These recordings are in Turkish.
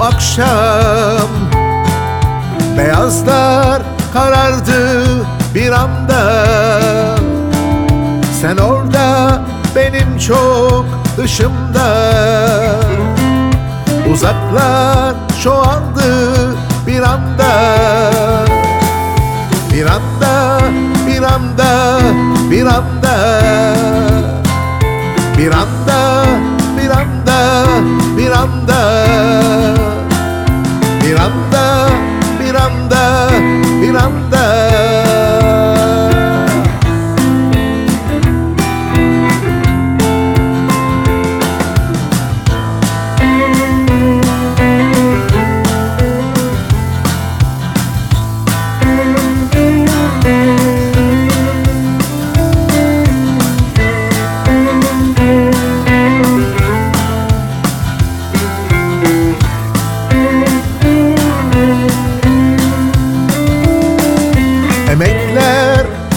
akşam. Beyazlar karardı bir anda. Sen orada benim çok dışımda. Uzaklar çoğaldı bir anda. Bir anda, bir anda, bir anda. Bir anda, bir anda, bir anda Bir anda, bir anda, bir anda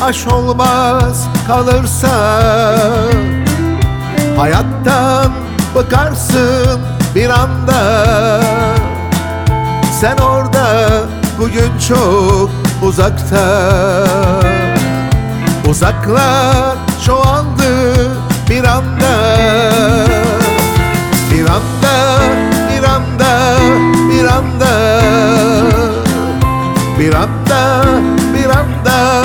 aş olmaz kalırsa Hayattan bıkarsın bir anda. Sen orada bugün çok uzakta. Uzaklar çoğaldı bir anda. Bir anda, bir anda, bir anda. Bir anda, bir anda,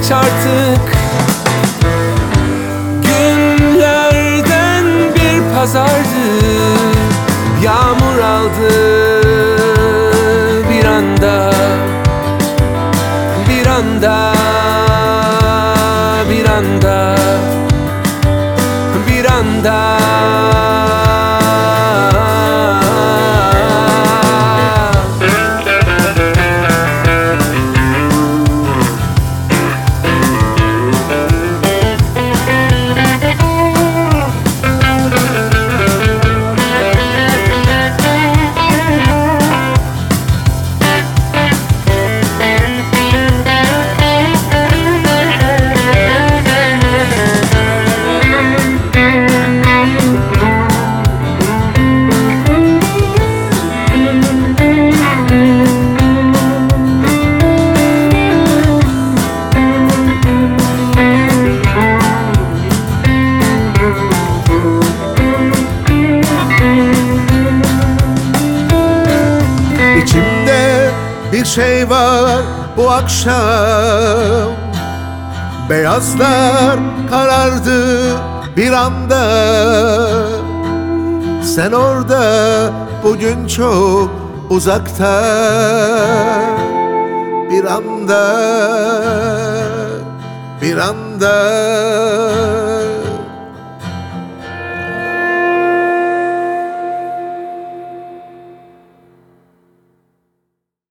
çok geç artık. Günlerden bir pazardı Yağmur aldı bir anda. Bir anda Bir anda İçimde bir şey var bu akşam. Beyazlar karardı bir anda. Sen orada bugün çok uzakta. Bir anda Bir anda